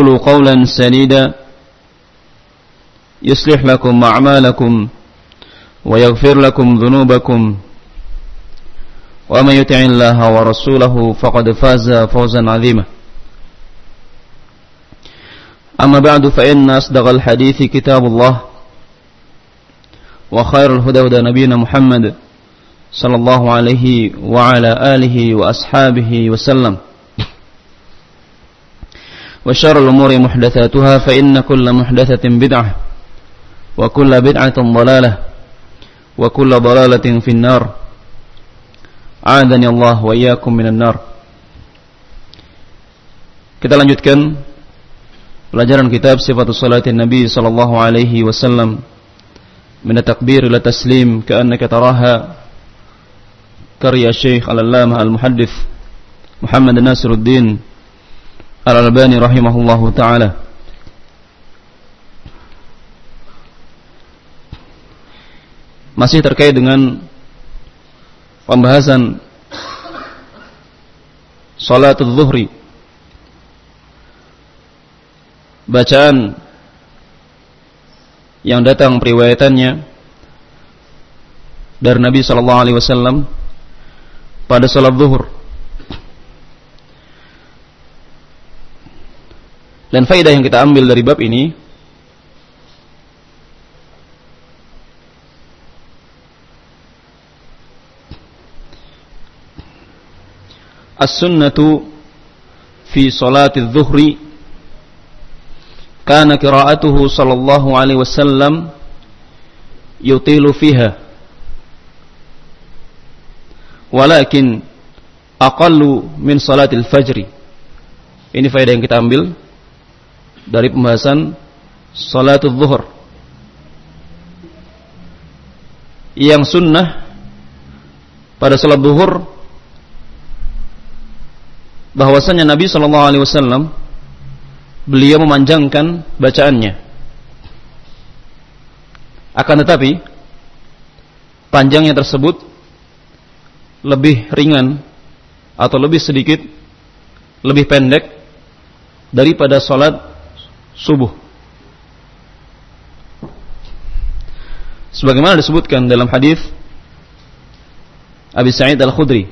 وقولوا قولا سديدا يصلح لكم أعمالكم ويغفر لكم ذنوبكم ومن يطع الله ورسوله فقد فاز فوزا عظيما أما بعد فإن أصدق الحديث كتاب الله وخير الهدى هدى نبينا محمد صلى الله عليه وعلى آله وأصحابه وسلم وشر الأمور محدثاتها فإن كل محدثة بدعة وكل بدعة ضلالة وكل ضلالة في النار عادني الله وإياكم من النار Kita lanjutkan pelajaran kitab Sifatul Salatin Nabi sallallahu alaihi wasallam min takbir ila taslim ka'annaka taraha karya Syekh Al-Allamah Al-Muhaddits Muhammad Nasiruddin Al-Albani rahimahullahu taala. Masih terkait dengan pembahasan salatul zuhri. Bacaan yang datang periwayatannya dari Nabi sallallahu alaihi wasallam pada salat zuhur Dan faedah yang kita ambil dari bab ini As-sunnatu fi salati dhuhri kana qira'atuhu sallallahu alaihi wasallam yutilu fiha. Walakin aqallu min salatil fajri. Ini faedah yang kita ambil dari pembahasan salatul zuhur. Yang sunnah pada salat zuhur bahwasanya Nabi Shallallahu Alaihi Wasallam beliau memanjangkan bacaannya. Akan tetapi panjangnya tersebut lebih ringan atau lebih sedikit lebih pendek daripada salat subuh. Sebagaimana disebutkan dalam hadis Abi Sa'id Al-Khudri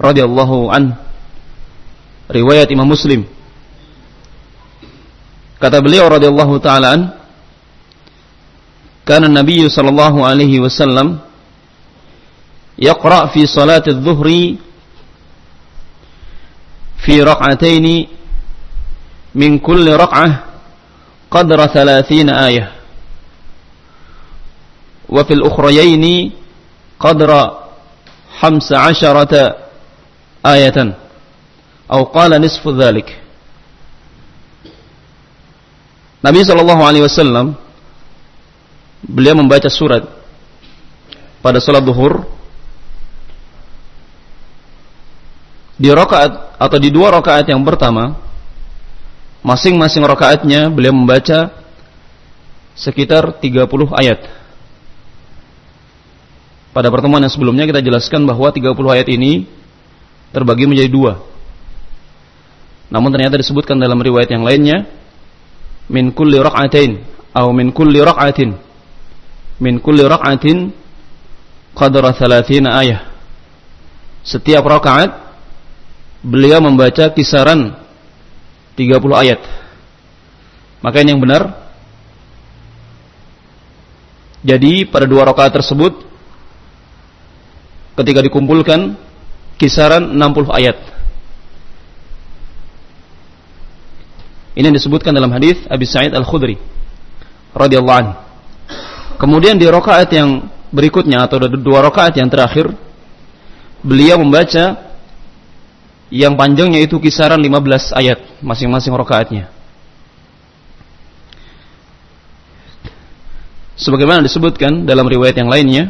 radhiyallahu an riwayat Imam Muslim kata beliau radhiyallahu taala an kana Nabi sallallahu alaihi wasallam yaqra fi salat adh-dhuhri fi rak'ataini من كل رقعة قدر ثلاثين آية وفي الأخريين قدر خمس عشرة آية أو قال نصف ذلك Nabi Shallallahu Alaihi Wasallam beliau membaca surat pada salat duhur di rakaat atau di dua rakaat yang pertama Masing-masing rakaatnya beliau membaca sekitar 30 ayat. Pada pertemuan yang sebelumnya kita jelaskan bahwa 30 ayat ini terbagi menjadi dua. Namun ternyata disebutkan dalam riwayat yang lainnya min kulli rak'atain atau min kulli rak'atin min kulli rak'atin qadra 30 ayat. Setiap rakaat beliau membaca kisaran 30 ayat. Maka ini yang benar. Jadi pada dua rakaat tersebut ketika dikumpulkan kisaran 60 ayat. Ini yang disebutkan dalam hadis Abi Sa'id Al-Khudri radhiyallahu anhu. Kemudian di rakaat yang berikutnya atau dua rakaat yang terakhir beliau membaca yang panjangnya itu kisaran 15 ayat masing-masing rakaatnya. Sebagaimana disebutkan dalam riwayat yang lainnya,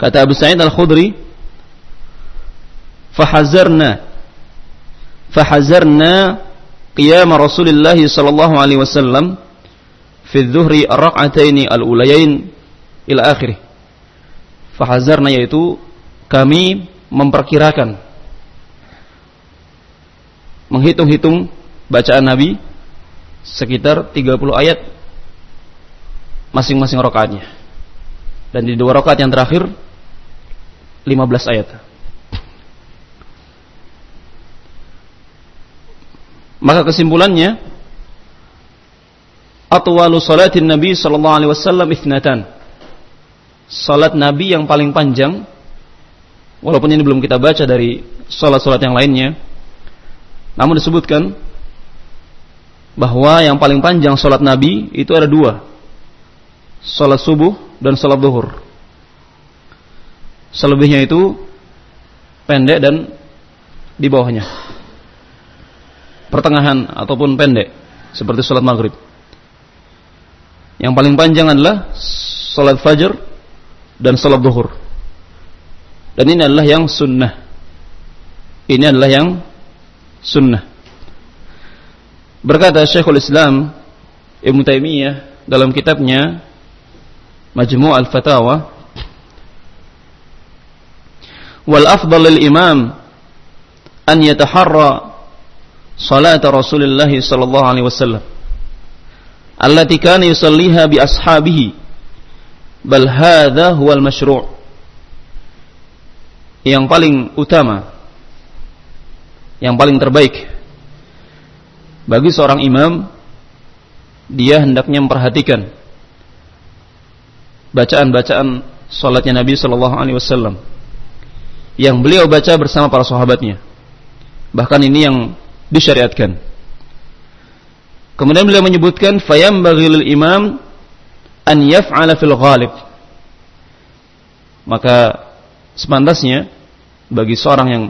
kata Abu Sa'id Al-Khudri, "Fahazarna fahazarna qiyam Rasulullah sallallahu alaihi wasallam fi dhuhri rak'ataini al-ulayain ila akhirih." Fahazarna yaitu kami memperkirakan menghitung-hitung bacaan Nabi sekitar 30 ayat masing-masing rakaatnya. Dan di dua rakaat yang terakhir 15 ayat. Maka kesimpulannya atwalu salatin Nabi sallallahu alaihi wasallam ithnatan. Salat Nabi yang paling panjang walaupun ini belum kita baca dari salat-salat yang lainnya namun disebutkan bahwa yang paling panjang salat Nabi itu ada dua salat subuh dan salat duhur selebihnya itu pendek dan di bawahnya pertengahan ataupun pendek seperti salat maghrib yang paling panjang adalah salat fajar dan salat duhur. Dan ini adalah yang sunnah. Ini adalah yang sunnah. Berkata Syekhul Islam Ibn Taimiyah dalam kitabnya Majmu' al-Fatawa wal afdal lil imam an yataharra salat Rasulullah sallallahu alaihi wasallam allati kana yusalliha bi ashabihi bal hadha huwal masyru' yang paling utama yang paling terbaik. Bagi seorang imam dia hendaknya memperhatikan bacaan-bacaan salatnya Nabi sallallahu alaihi wasallam yang beliau baca bersama para sahabatnya. Bahkan ini yang disyariatkan. Kemudian beliau menyebutkan fayam bagilul imam an yaf'ala fil ghalib. Maka sepantasnya bagi seorang yang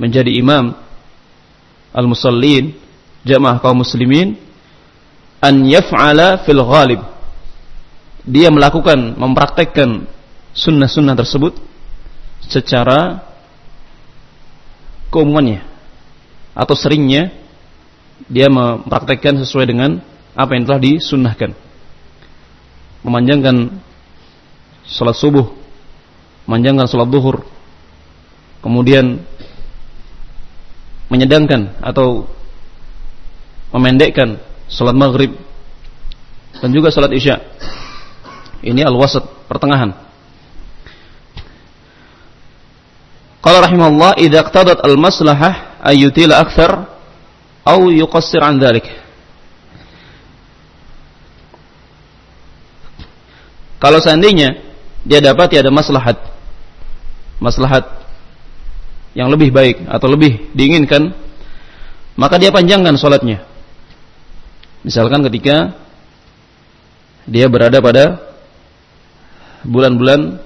menjadi imam al-musallin jamaah kaum muslimin an yaf'ala fil ghalib. Dia melakukan mempraktekkan sunnah-sunnah tersebut secara keumumannya atau seringnya dia mempraktekkan sesuai dengan apa yang telah disunnahkan. Memanjangkan sholat subuh, memanjangkan sholat duhur, kemudian menyedangkan atau memendekkan sholat maghrib dan juga sholat isya. Ini al-wasat, pertengahan. Qala rahimahullah idza iqtadat al-maslahah ayyutila akthar au yuqassir an dhalik. Kalau seandainya dia dapat ada maslahat maslahat yang lebih baik atau lebih diinginkan maka dia panjangkan sholatnya. Misalkan ketika dia berada pada bulan-bulan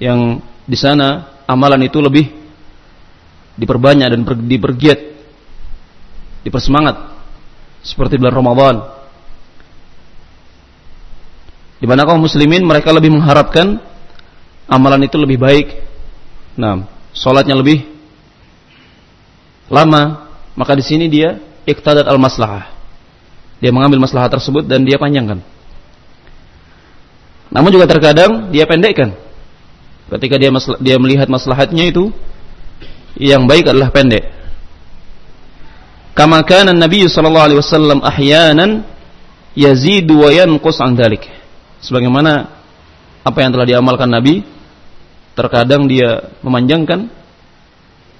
yang di sana amalan itu lebih diperbanyak dan dipergiat dipersemangat seperti bulan Ramadan. Di mana kaum muslimin mereka lebih mengharapkan amalan itu lebih baik nah salatnya lebih lama maka di sini dia iktadat al maslahah dia mengambil maslahah tersebut dan dia panjangkan. Namun juga terkadang dia pendekkan. Ketika dia dia melihat maslahatnya itu yang baik adalah pendek. Kama kana Nabi sallallahu alaihi wasallam ahyanan yazidu wa yanqus an dhalik. Sebagaimana apa yang telah diamalkan Nabi, Terkadang dia memanjangkan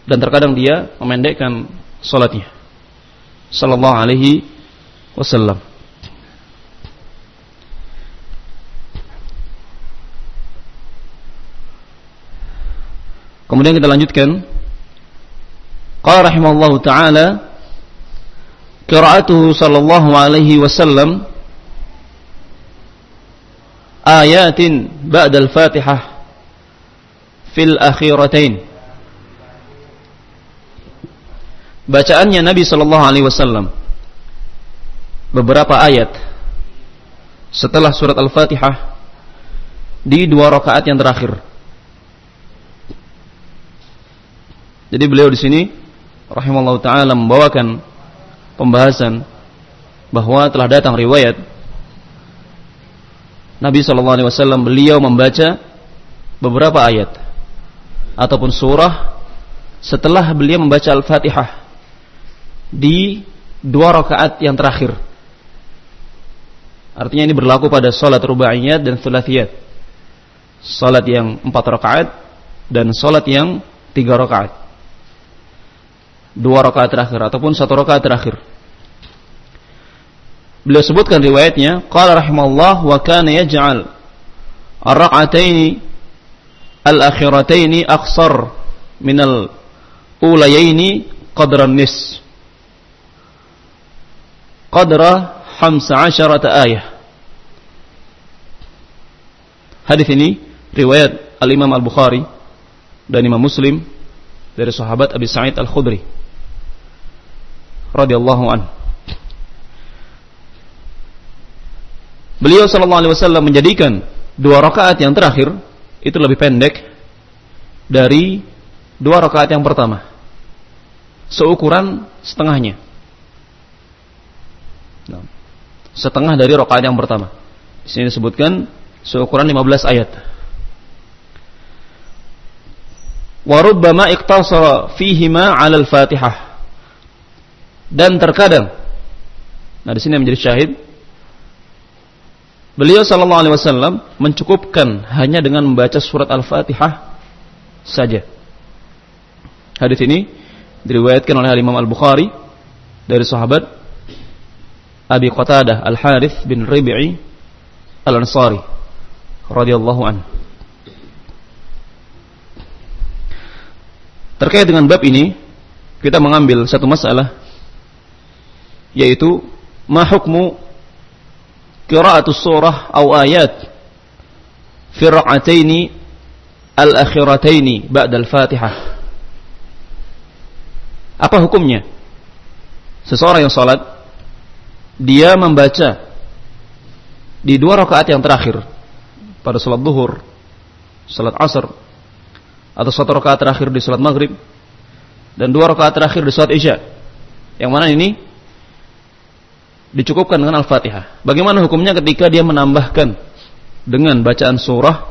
dan terkadang dia memendekkan salatnya. Sallallahu alaihi wasallam. Kemudian kita lanjutkan. Qala rahimallahu taala qira'atuhu sallallahu alaihi wasallam ayatin ba'da al-Fatihah fil akhiratain. Bacaannya Nabi Shallallahu Alaihi Wasallam beberapa ayat setelah surat Al-Fatihah di dua rakaat yang terakhir. Jadi beliau di sini rahimallahu taala membawakan pembahasan bahwa telah datang riwayat Nabi Shallallahu Alaihi Wasallam beliau membaca beberapa ayat ataupun surah setelah beliau membaca Al-Fatihah di dua rakaat yang terakhir. Artinya ini berlaku pada salat rubaiyat dan thulathiyat. Salat yang empat rakaat dan salat yang tiga rakaat. Dua rakaat terakhir ataupun satu rakaat terakhir. Beliau sebutkan riwayatnya, qala rahimallah wa kana yaj'al ar-rak'ataini al-akhirataini aqsar min al-ulayaini qadran nis. Qadra 15 ayah. Hadis ini riwayat Al-Imam Al-Bukhari dan Imam Muslim dari sahabat Abi Sa'id Al-Khudri radhiyallahu anhu. Beliau sallallahu alaihi wasallam menjadikan dua rakaat yang terakhir itu lebih pendek dari dua rakaat yang pertama. Seukuran setengahnya. Nah, setengah dari rakaat yang pertama. Di sini disebutkan seukuran 15 ayat. Wa rubbama iqtasara fihima 'ala al-Fatihah. Dan terkadang Nah, di sini menjadi syahid Beliau sallallahu alaihi wasallam mencukupkan hanya dengan membaca surat Al-Fatihah saja. Hadis ini diriwayatkan oleh Imam Al-Bukhari dari sahabat Abi Qatadah Al-Harith bin Rabi'i Al-Ansari radhiyallahu anhu. Terkait dengan bab ini, kita mengambil satu masalah yaitu ma hukmu qira'atus surah atau ayat fi rak'ataini al-akhirataini ba'da. Apa hukumnya? Seseorang yang salat dia membaca di dua rakaat yang terakhir pada salat duhur, salat asar, atau satu rakaat terakhir di salat maghrib, dan dua rakaat terakhir di salat isya. Yang mana ini dicukupkan dengan Al-Fatihah. Bagaimana hukumnya ketika dia menambahkan dengan bacaan surah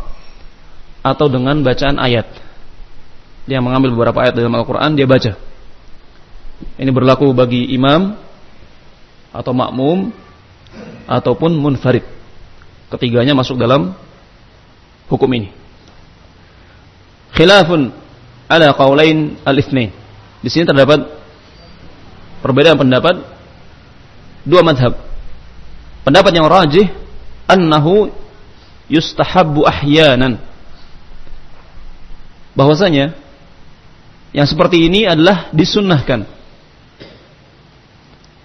atau dengan bacaan ayat? Dia mengambil beberapa ayat dalam Al-Quran, dia baca. Ini berlaku bagi imam atau makmum ataupun munfarid. Ketiganya masuk dalam hukum ini. Khilafun ala qaulain al-itsnain. Di sini terdapat perbedaan pendapat dua madhab. Pendapat yang rajih annahu yustahabbu ahyanan. Bahwasanya yang seperti ini adalah disunnahkan.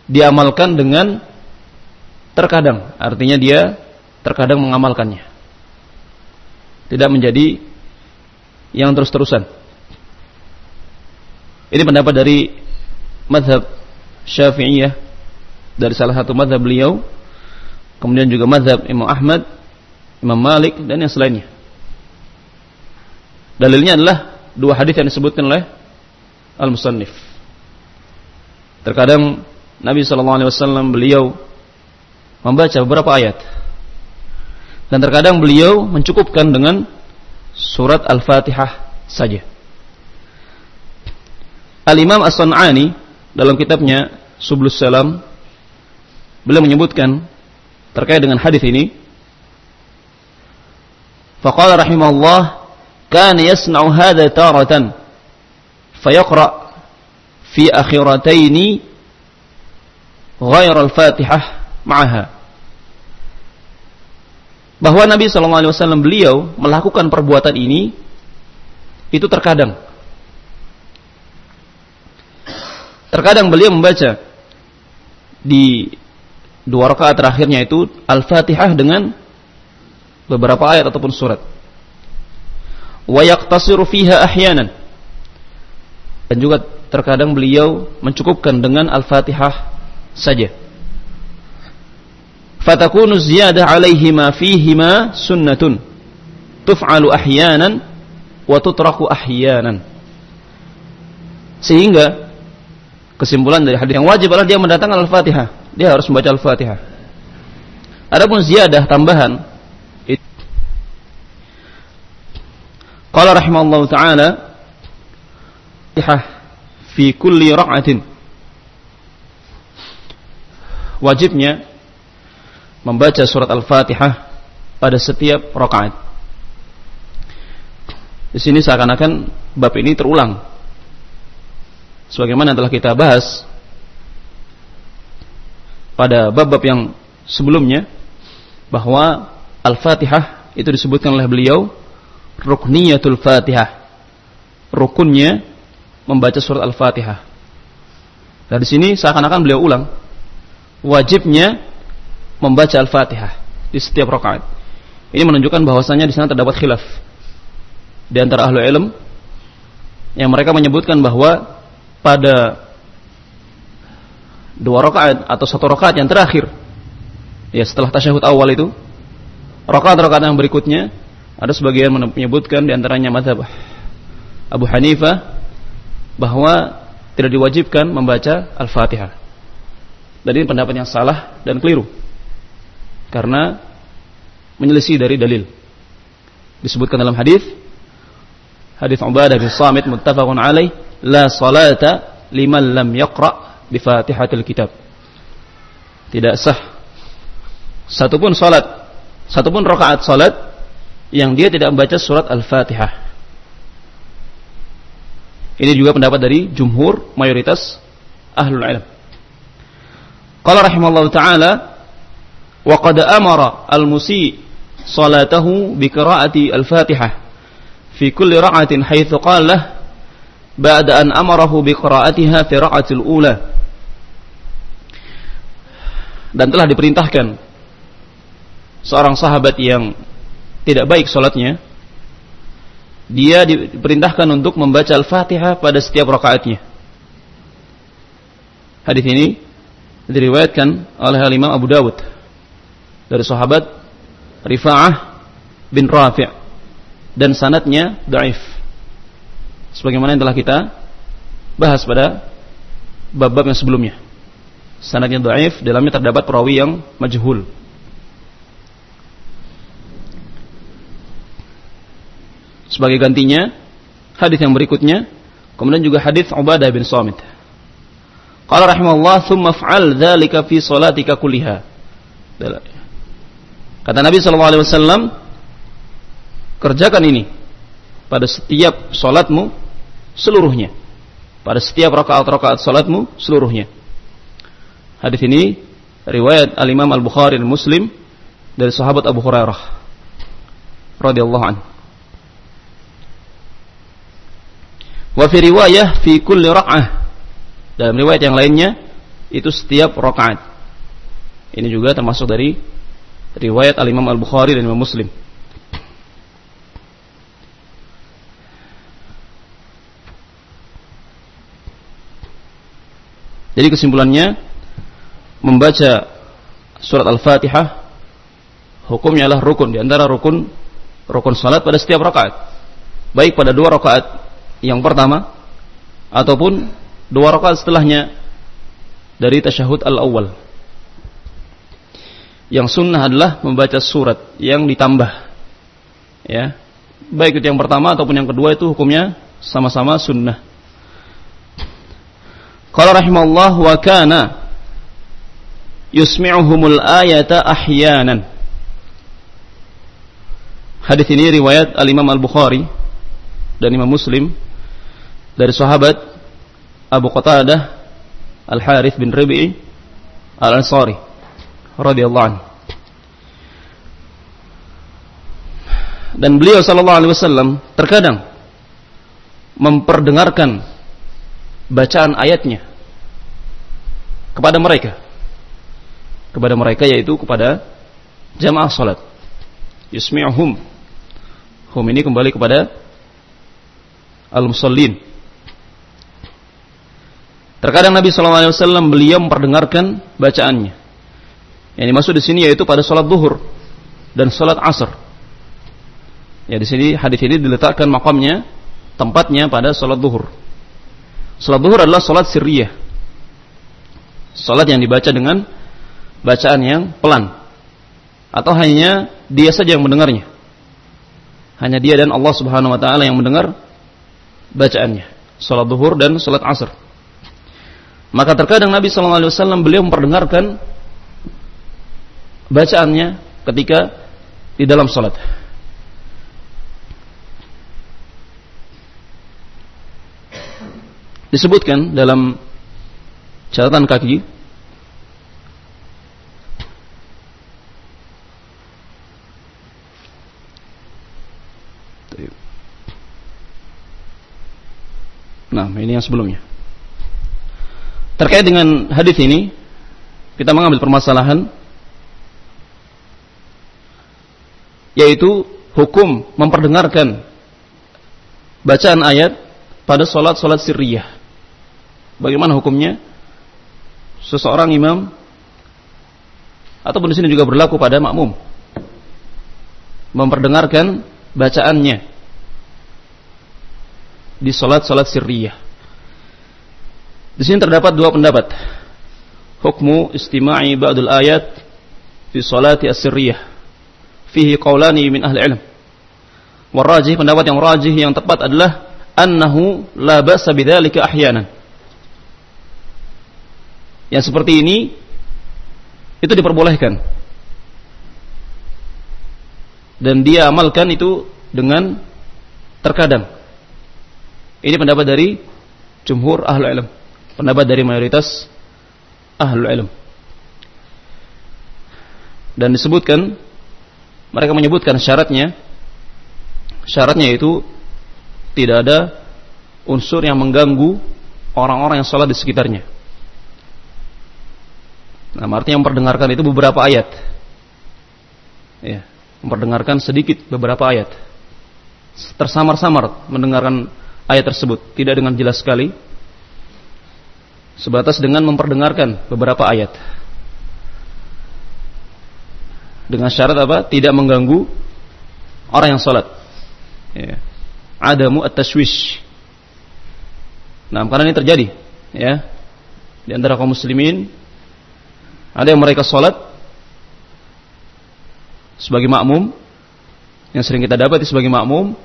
Diamalkan dengan terkadang, artinya dia terkadang mengamalkannya. Tidak menjadi yang terus-terusan. Ini pendapat dari madhab Syafi'iyah dari salah satu madhab beliau kemudian juga madhab Imam Ahmad Imam Malik dan yang selainnya. Dalilnya adalah dua hadis yang disebutkan oleh Al-Musannif. Terkadang Nabi SAW beliau membaca beberapa ayat. Dan terkadang beliau mencukupkan dengan surat Al-Fatihah saja. Al-Imam As-San'ani dalam kitabnya Sublus Salam beliau menyebutkan terkait dengan hadis ini. Faqala rahimahullah kana yasna'u hadha taratan fayaqra fi akhirataini ghair al-fatihah ma'aha. Bahwa Nabi SAW beliau melakukan perbuatan ini itu terkadang. Terkadang beliau membaca di dua rakaat terakhirnya itu Al-Fatihah dengan beberapa ayat ataupun surat. Wa yaqtasiru fiha ahyanan. Dan juga terkadang beliau mencukupkan dengan Al-Fatihah saja. Fatakunu ziyadah alaihima fihima sunnatun tuf'alu ahyanan wa tutraku ahyanan. Sehingga kesimpulan dari hadis yang wajib adalah dia mendatangkan Al-Fatihah dia harus membaca Al-Fatihah. Adapun ziyadah tambahan Qala rahimallahu taala fi kulli ra'atin wajibnya membaca surat Al-Fatihah pada setiap rakaat. Di sini seakan-akan bab ini terulang. Sebagaimana telah kita bahas pada bab-bab yang sebelumnya bahwa Al-Fatihah itu disebutkan oleh beliau rukniyatul Fatihah. Rukunnya membaca surat Al-Fatihah. Dan di sini seakan-akan beliau ulang wajibnya membaca Al-Fatihah di setiap rakaat. Ini menunjukkan bahwasanya di sana terdapat khilaf di antara ahlu ilm yang mereka menyebutkan bahwa pada dua rakaat atau satu rakaat yang terakhir ya setelah tasyahud awal itu rakaat-rakaat yang berikutnya ada sebagian menyebutkan di antaranya madhab Abu Hanifah bahwa tidak diwajibkan membaca Al-Fatihah. Dan ini pendapat yang salah dan keliru. Karena menyelisih dari dalil. Disebutkan dalam hadis hadis Ubadah bin Samit muttafaqun alaih la salata liman lam yaqra bi Fatihatil Kitab. Tidak sah satupun salat, satupun rakaat salat yang dia tidak membaca surat Al-Fatihah. Ini juga pendapat dari jumhur mayoritas ahlul ilm. Qala rahimallahu taala wa qad amara al-musi salatahu bi qira'ati al-Fatihah fi kulli ra'atin haitsu qala ba'da an amarahu fi ra'atil ula dan telah diperintahkan seorang sahabat yang tidak baik salatnya dia diperintahkan untuk membaca Al-Fatihah pada setiap rakaatnya. Hadis ini diriwayatkan oleh Imam Abu Dawud dari sahabat Rifa'ah bin Rafi' dan sanatnya dhaif. Sebagaimana yang telah kita bahas pada bab-bab yang sebelumnya. Sanatnya dhaif, dalamnya terdapat perawi yang majhul. Sebagai gantinya hadis yang berikutnya, kemudian juga hadis Ubadah bin Samit. Qala rahimahullah, "Tsumma fa'al dzalika fi salatika kulliha." Kata Nabi wasallam, kerjakan ini pada setiap salatmu seluruhnya. Pada setiap rakaat-rakaat salatmu seluruhnya. Hadis ini riwayat Al-Imam Al-Bukhari dan Muslim dari sahabat Abu Hurairah radhiyallahu anhu. Wa fi riwayah fi kulli rak'ah. Dalam riwayat yang lainnya itu setiap rakaat. Ini juga termasuk dari riwayat Al-Imam Al-Bukhari dan Imam Muslim. Jadi kesimpulannya membaca surat Al-Fatihah hukumnya adalah rukun di antara rukun rukun salat pada setiap rakaat. Baik pada dua rakaat yang pertama ataupun dua rakaat setelahnya dari tasyahud al-awwal. Yang sunnah adalah membaca surat yang ditambah. Ya. Baik itu yang pertama ataupun yang kedua itu hukumnya sama-sama sunnah. Qala rahimahullah wa kana yusmi'uhumul ayata ahyanan. Hadis ini riwayat Al-Imam Al-Bukhari dan Imam Muslim dari sahabat Abu Qatadah Al Harith bin Rabi'i Al Ansari radhiyallahu anhu. Dan beliau sallallahu alaihi wasallam terkadang memperdengarkan bacaan ayatnya kepada mereka kepada mereka yaitu kepada jamaah salat yusmi'uhum hum ini kembali kepada al-musallin Terkadang Nabi SAW beliau memperdengarkan bacaannya. Yang dimaksud di sini yaitu pada sholat duhur dan sholat asar. Ya di sini hadis ini diletakkan makamnya tempatnya pada sholat duhur. Sholat duhur adalah sholat sirriyah. Sholat yang dibaca dengan bacaan yang pelan. Atau hanya dia saja yang mendengarnya. Hanya dia dan Allah Subhanahu wa taala yang mendengar bacaannya. Sholat duhur dan sholat asar. Maka terkadang Nabi SAW beliau memperdengarkan bacaannya ketika di dalam salat. Disebutkan dalam catatan kaki Nah, ini yang sebelumnya. Terkait dengan hadis ini, kita mengambil permasalahan yaitu hukum memperdengarkan bacaan ayat pada solat-solat sirriyah. Bagaimana hukumnya? Seseorang imam ataupun di sini juga berlaku pada makmum memperdengarkan bacaannya di solat-solat sirriyah. Di sini terdapat dua pendapat. Hukmu istima'i ba'dul ayat fi salati as-sirriyah fihi qaulani min ahli ilm. Warajih pendapat yang rajih yang tepat adalah annahu la ba'sa bidzalika ahyanan. Yang seperti ini itu diperbolehkan. Dan dia amalkan itu dengan terkadang. Ini pendapat dari jumhur ahlu ilm. Pendapat dari mayoritas ahlu ilm. Dan disebutkan mereka menyebutkan syaratnya syaratnya itu tidak ada unsur yang mengganggu orang-orang yang sholat di sekitarnya. Nah, artinya memperdengarkan itu beberapa ayat. Ya, memperdengarkan sedikit beberapa ayat. Tersamar-samar mendengarkan ayat tersebut, tidak dengan jelas sekali. Sebatas dengan memperdengarkan beberapa ayat dengan syarat apa? Tidak mengganggu orang yang sholat. Ya. Adamu at-tashwish. Nah, karena ini terjadi, ya. Di antara kaum muslimin ada yang mereka sholat sebagai makmum yang sering kita dapat sebagai makmum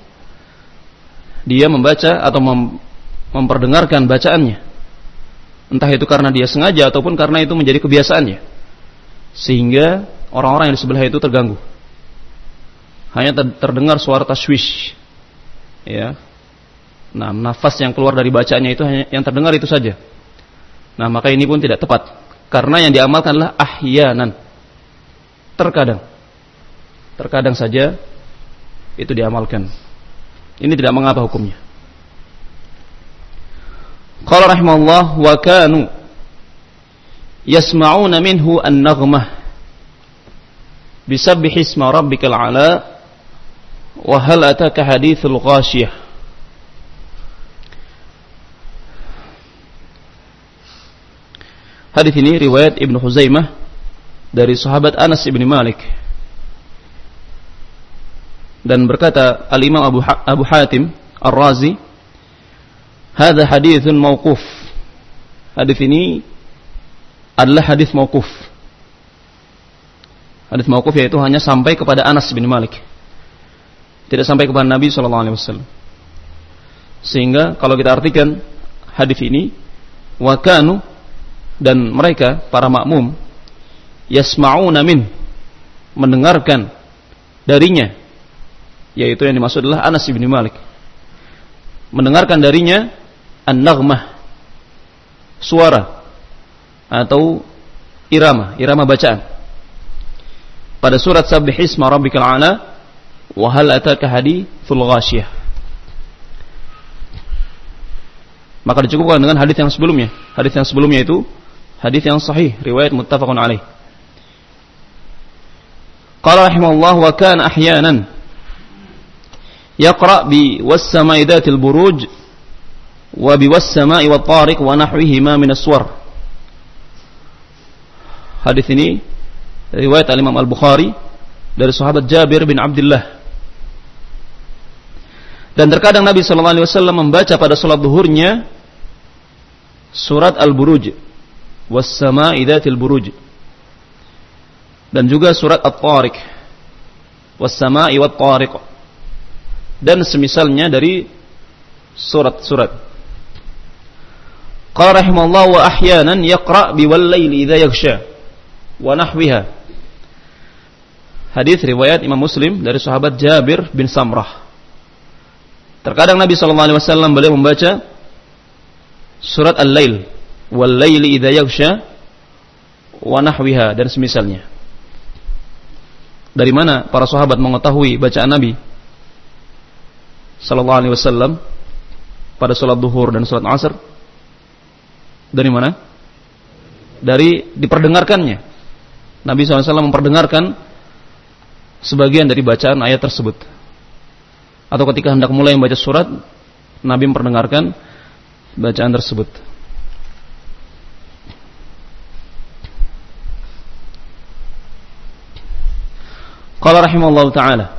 dia membaca atau mem memperdengarkan bacaannya entah itu karena dia sengaja ataupun karena itu menjadi kebiasaannya sehingga orang-orang yang di sebelah itu terganggu. Hanya terdengar suara taswish. Ya. Nah, nafas yang keluar dari bacaannya itu hanya yang terdengar itu saja. Nah, maka ini pun tidak tepat. Karena yang diamalkan adalah ahyanan. Terkadang. Terkadang saja itu diamalkan. Ini tidak mengapa hukumnya. Qala rahimallahu wa kanu yasma'una minhu an-naghmah bisabbihi isma rabbikal ala wa hal ataka hadithul ghashiyah Hadis ini riwayat Ibnu Huzaimah dari sahabat Anas ibn Malik dan berkata Al Imam Abu, ha Abu Hatim Ar-Razi Hadza hadithun mauquf Hadis ini adalah hadis mauquf Hadis mauquf yaitu hanya sampai kepada Anas bin Malik. Tidak sampai kepada Nabi sallallahu alaihi wasallam. Sehingga kalau kita artikan hadis ini wakanu dan mereka para makmum yasma'una min mendengarkan darinya yaitu yang dimaksud adalah Anas bin Malik mendengarkan darinya an-naghmah suara atau irama irama bacaan pada surat Sabbih Isma Rabbikal A'la wa hal ataka hadithul. Maka dicukupkan dengan hadis yang sebelumnya. Hadis yang sebelumnya itu hadis yang sahih, riwayat muttafaqun alaih. Qala rahimahullah wa kana ahyanan yaqra bi was-sama'i buruj wa bi was-sama'i wat-tariq wa nahwihima min as-suwar. Hadis ini riwayat Al-Imam Al-Bukhari dari sahabat Jabir bin Abdullah. Dan terkadang Nabi sallallahu alaihi wasallam membaca pada salat zuhurnya surat Al-Buruj was sama'i dzatil buruj. Dan juga surat At-Tariq. Was sama'i wat tariq dan semisalnya dari surat-surat. Qala rahimallahu wa ahyanan yaqra bi wal laili idza yaghsha wa nahwiha. Hadis riwayat Imam Muslim dari sahabat Jabir bin Samrah. Terkadang Nabi sallallahu alaihi wasallam beliau membaca surat Al-Lail, wal laili wa dan semisalnya. Dari mana para sahabat mengetahui bacaan Nabi sallallahu alaihi wasallam pada salat duhur dan salat asar? Dari mana? Dari diperdengarkannya. Nabi SAW memperdengarkan sebagian dari bacaan ayat tersebut. Atau ketika hendak mulai membaca surat, Nabi memperdengarkan bacaan tersebut. Qala rahimallahu taala.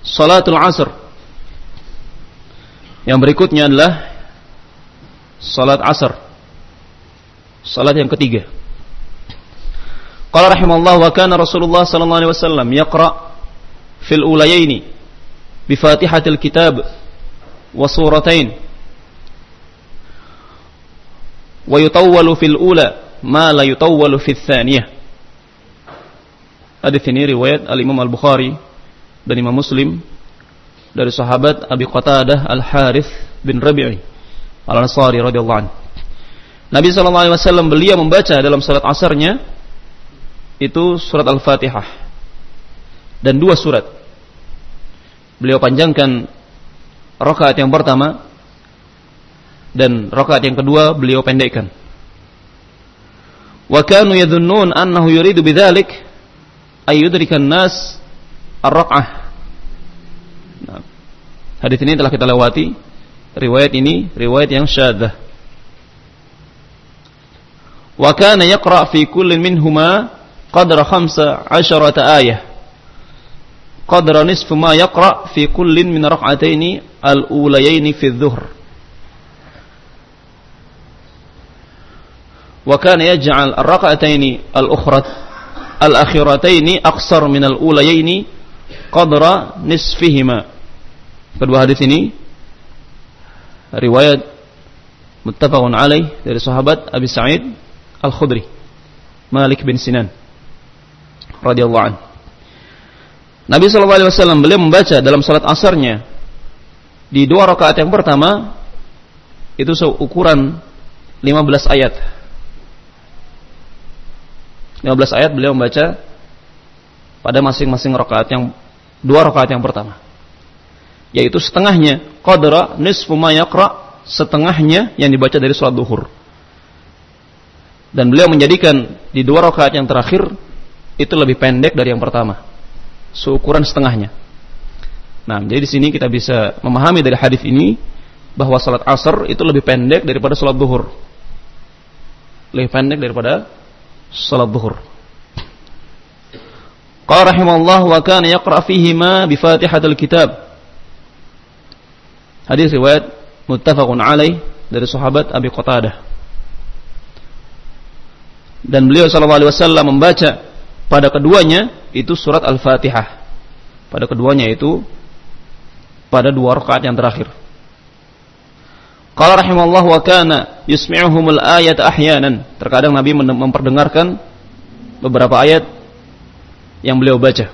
Salatul Asr. Yang berikutnya adalah Salat Asr. Salat yang ketiga. Qala rahimallahu wa kana Rasulullah sallallahu alaihi wasallam yaqra fil ulayaini bi Fatihatil Kitab wa suratain wa yutawwalu fil ula ma la yutawwalu fil thaniyah. Hadis ini riwayat Al-Imam Al-Bukhari dan Imam Muslim dari sahabat Abi Qatadah Al-Harith bin Rabi'i Al-Ansari radhiyallahu anhu. Nabi SAW beliau membaca dalam salat asarnya itu surat Al-Fatihah dan dua surat. Beliau panjangkan rakaat yang pertama dan rakaat yang kedua beliau pendekkan. Wa kanu yadhunnun annahu yuridu bidzalik ayudrikan nas ar-raq'ah. Nah, hadis ini telah kita lewati. Riwayat ini riwayat yang syadzah. Wa kana yaqra' fi kullin minhuma qadra 15 ayah. Qadra nisfu ma yaqra' fi kullin min raq'ataini al-ulayaini fi dhuhr. وكان يجعل الرقعتين الأخرى الأخيرتين أقصر من الأوليين قدر نصفهما. في al-ulayaini kedua hadis ini riwayat muttafaqun alaih dari sahabat Abi Sa'id Al-Khudri Malik bin Sinan radhiyallahu an Nabi saw. alaihi wasallam beliau membaca dalam salat asarnya di dua rakaat yang pertama itu seukuran 15 ayat 15 ayat beliau membaca pada masing-masing rakaat yang dua rakaat yang pertama. Yaitu setengahnya qadra nisfu ma yaqra setengahnya yang dibaca dari salat duhur. Dan beliau menjadikan di dua rakaat yang terakhir itu lebih pendek dari yang pertama. Seukuran setengahnya. Nah jadi di sini kita bisa memahami dari hadis ini bahwa salat asar itu lebih pendek daripada salat duhur. Lebih pendek daripada salat duhur Qala rahimallahu wa kana yaqra fihi ma bi Fatihatil Kitab. Hadis riwayat muttafaqun alaih dari sahabat Abi Qatadah dan beliau sallallahu alaihi wasallam membaca pada keduanya itu surat Al-Fatihah. Pada keduanya itu pada dua rakaat yang terakhir. Qala rahimallahu wa kana yusmi'uhumul ayat ahyanan. Terkadang Nabi memperdengarkan beberapa ayat yang beliau baca.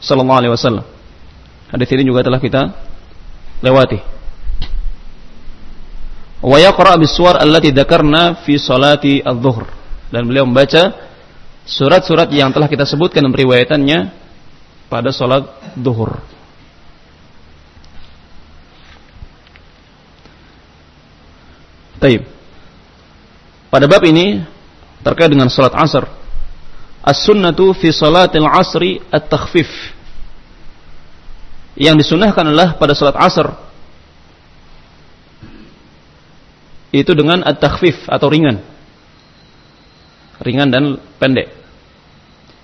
Sallallahu alaihi wasallam. Hadis ini juga telah kita lewati wa yaqra bis-suwar allati dzakarna fi salati adz-dzuhr dan beliau membaca surat-surat yang telah kita sebutkan dalam riwayatannya pada salat zuhur. Taib. Pada bab ini terkait dengan salat asar. As-sunnatu fi salatil asri at-takhfif. Yang disunahkan adalah pada salat asar itu dengan at-takhfif atau ringan. Ringan dan pendek.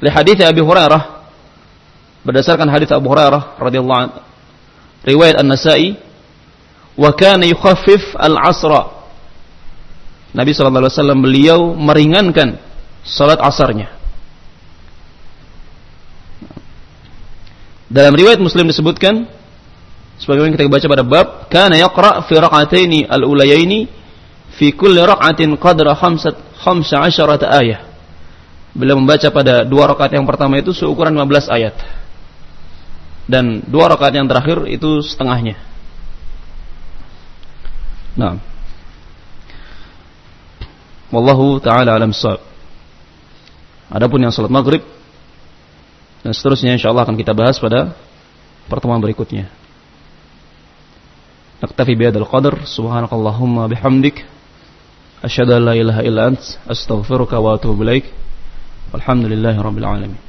Li hadis Abi Hurairah berdasarkan hadis Abu Hurairah radhiyallahu anhu riwayat An-Nasa'i wa kana yukhaffif al-'asra. Nabi sallallahu alaihi wasallam beliau meringankan salat asarnya. Dalam riwayat Muslim disebutkan sebagaimana kita baca pada bab kana yaqra fi raq'ataini al-ulayaini fi kulli rak'atin qadra khamsat khamsa asharata ayah. Beliau membaca pada dua rakaat yang pertama itu seukuran 15 ayat. Dan dua rakaat yang terakhir itu setengahnya. Nah. Wallahu taala alam sahab. Adapun yang salat maghrib dan seterusnya insyaallah akan kita bahas pada pertemuan berikutnya. Naktafi bihadzal qadar subhanakallahumma bihamdik asyhadu an la ilaha illa ant astaghfiruka wa atubu ilaik. Walhamdulillahi rabbil alamin.